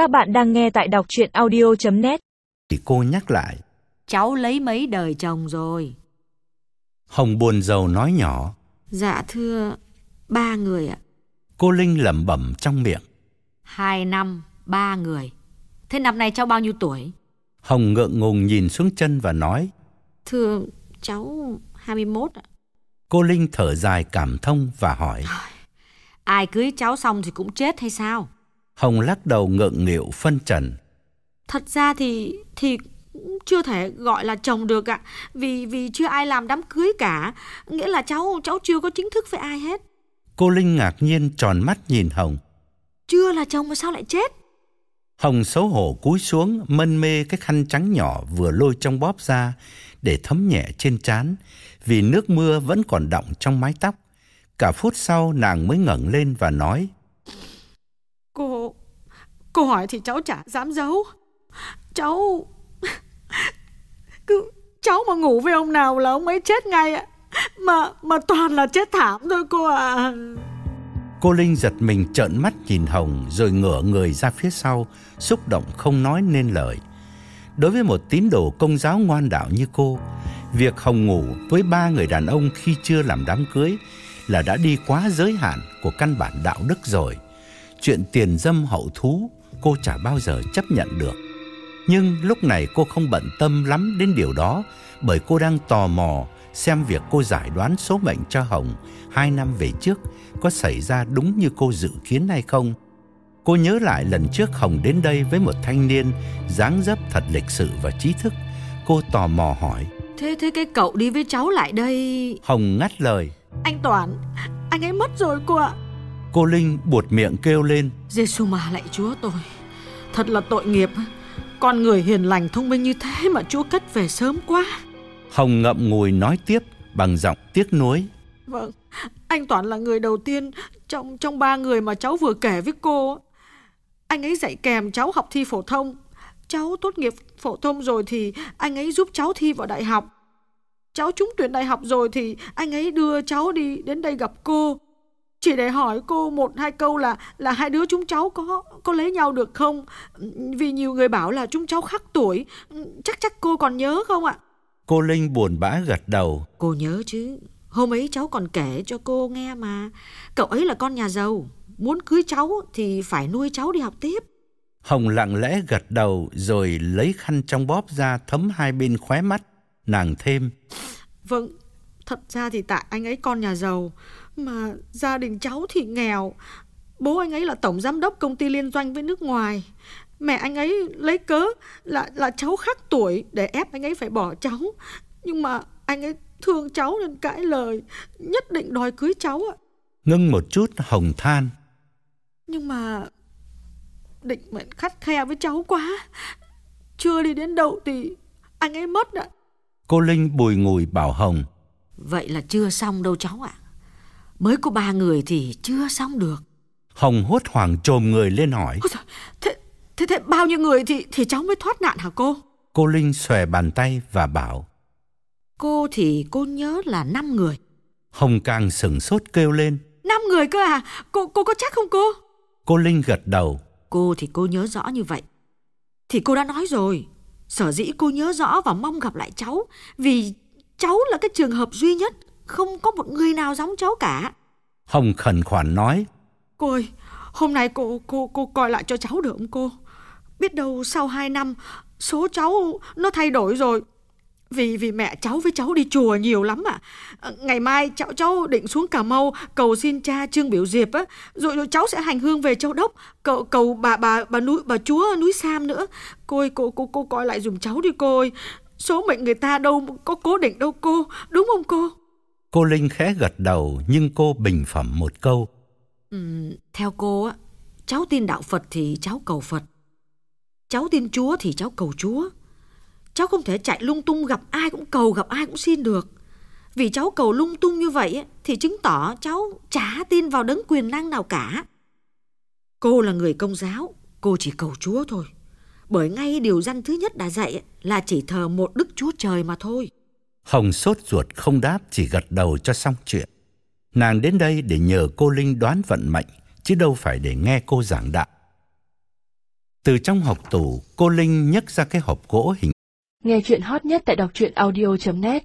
Các bạn đang nghe tại đọc chuyện audio.net Thì cô nhắc lại Cháu lấy mấy đời chồng rồi? Hồng buồn rầu nói nhỏ Dạ thưa, ba người ạ. Cô Linh lẩm bẩm trong miệng Hai năm, ba người. Thế năm nay cháu bao nhiêu tuổi? Hồng ngượng ngùng nhìn xuống chân và nói Thưa, cháu 21 ạ. Cô Linh thở dài cảm thông và hỏi Ai cưới cháu xong thì cũng chết hay sao? Hồng lắc đầu ngượng nghịu phân trần Thật ra thì thì cũng chưa thể gọi là chồng được ạ. Vì vì chưa ai làm đám cưới cả. Nghĩa là cháu cháu chưa có chính thức với ai hết. Cô Linh ngạc nhiên tròn mắt nhìn Hồng Chưa là chồng mà sao lại chết? Hồng xấu hổ cúi xuống mân mê cái khăn trắng nhỏ vừa lôi trong bóp ra để thấm nhẹ trên trán vì nước mưa vẫn còn đọng trong mái tóc. Cả phút sau nàng mới ngẩng lên và nói cô hỏi thì cháu chả dám giấu. Cháu cứ cháu mà ngủ với ông nào là ông ấy chết ngay ạ. Mà mà toàn là chết thảm thôi cô ạ. Cô Linh giật mình trợn mắt nhìn Hồng rồi ngửa người ra phía sau, xúc động không nói nên lời. Đối với một tín đồ công giáo ngoan đạo như cô, việc Hồng ngủ với ba người đàn ông khi chưa làm đám cưới là đã đi quá giới hạn của căn bản đạo đức rồi. Chuyện tiền dâm hậu thú cô chả bao giờ chấp nhận được. Nhưng lúc này cô không bận tâm lắm đến điều đó bởi cô đang tò mò xem việc cô giải đoán số mệnh cho Hồng hai năm về trước có xảy ra đúng như cô dự kiến hay không. Cô nhớ lại lần trước Hồng đến đây với một thanh niên dáng dấp thật lịch sự và trí thức. Cô tò mò hỏi. Thế thế cái cậu đi với cháu lại đây Hồng ngắt lời. Anh Toàn Anh ấy mất rồi cô ạ Cô Linh buột miệng kêu lên. Giêsu mà lạy Chúa tôi Thật là tội nghiệp. Con người hiền lành thông minh như thế mà Chúa cất về sớm quá. Hồng ngậm ngùi nói tiếp bằng giọng tiếc nuối. Vâng Anh Toàn là người đầu tiên Trong trong ba người mà cháu vừa kể với cô. Anh ấy dạy kèm cháu học thi phổ thông. Cháu tốt nghiệp phổ thông rồi thì Anh ấy giúp cháu thi vào đại học. Cháu trúng tuyển đại học rồi thì Anh ấy đưa cháu đi đến đây gặp cô chỉ để hỏi cô một hai câu là là hai đứa chúng cháu có có lấy nhau được không? Vì nhiều người bảo là chúng cháu khác tuổi, chắc chắc cô còn nhớ không ạ? Cô Linh buồn bã gật đầu. Cô nhớ chứ, hôm ấy cháu còn kể cho cô nghe mà. Cậu ấy là con nhà giàu, muốn cưới cháu thì phải nuôi cháu đi học tiếp. Hồng lặng lẽ gật đầu rồi lấy khăn trong bóp ra thấm hai bên khóe mắt. Nàng thêm. Vâng, thật ra thì tại anh ấy con nhà giàu, mà gia đình cháu thì nghèo. Bố anh ấy là tổng giám đốc công ty liên doanh với nước ngoài. Mẹ anh ấy lấy cớ là là cháu khác tuổi để ép anh ấy phải bỏ cháu. Nhưng mà anh ấy thương cháu nên cãi lời, nhất định đòi cưới cháu ạ. Ngưng một chút Hồng than. Nhưng mà định mệnh khắt khe với cháu quá. Chưa đi đến đâu thì anh ấy mất ạ. Cô Linh bùi ngùi bảo Hồng. Vậy là chưa xong đâu cháu ạ. Mới có ba người thì chưa xong được. Hồng hốt hoảng trồm người lên hỏi. Ôi thế, thế, thế bao nhiêu người thì thì cháu mới thoát nạn hả cô? Cô Linh xòe bàn tay và bảo. Cô thì cô nhớ là năm người. Hồng càng sửng sốt kêu lên. Năm người cơ à? Cô cô có chắc không cô? Cô Linh gật đầu. Cô thì cô nhớ rõ như vậy. Thì cô đã nói rồi. Sở dĩ cô nhớ rõ và mong gặp lại cháu vì cháu là cái trường hợp duy nhất không có một người nào giống cháu cả. Hồng khẩn khoản nói. Cô ơi, hôm nay cô cô cô coi lại cho cháu được không cô? Biết đâu sau hai năm số cháu nó thay đổi rồi. Vì vì mẹ cháu với cháu đi chùa nhiều lắm ạ. À. Ngày mai cháu cháu định xuống Cà Mau cầu xin cha Trương Biểu Diệp á, rồi rồi cháu sẽ hành hương về Châu Đốc, cầu cầu bà bà bà núi bà Chúa núi Sam nữa. Cô ơi, cô cô cô coi lại dùm cháu đi cô ơi. Số mệnh người ta đâu có cố định đâu cô, đúng không cô? Cô Linh khẽ gật đầu nhưng cô bình phẩm một câu. Ừ, theo cô á, cháu tin đạo Phật thì cháu cầu Phật. Cháu tin Chúa thì cháu cầu Chúa. Cháu không thể chạy lung tung gặp ai cũng cầu, gặp ai cũng xin được. Vì cháu cầu lung tung như vậy thì chứng tỏ cháu chả tin vào đấng quyền năng nào cả. Cô là người công giáo, cô chỉ cầu Chúa thôi. Bởi ngay điều răn thứ nhất đã dạy là chỉ thờ một Đức Chúa Trời mà thôi. Hồng sốt ruột không đáp chỉ gật đầu cho xong chuyện. Nàng đến đây để nhờ cô Linh đoán vận mệnh, chứ đâu phải để nghe cô giảng đạo. Từ trong hộc tủ, cô Linh nhấc ra cái hộp gỗ hình. Nghe chuyện hot nhất tại đọc truyện audio.net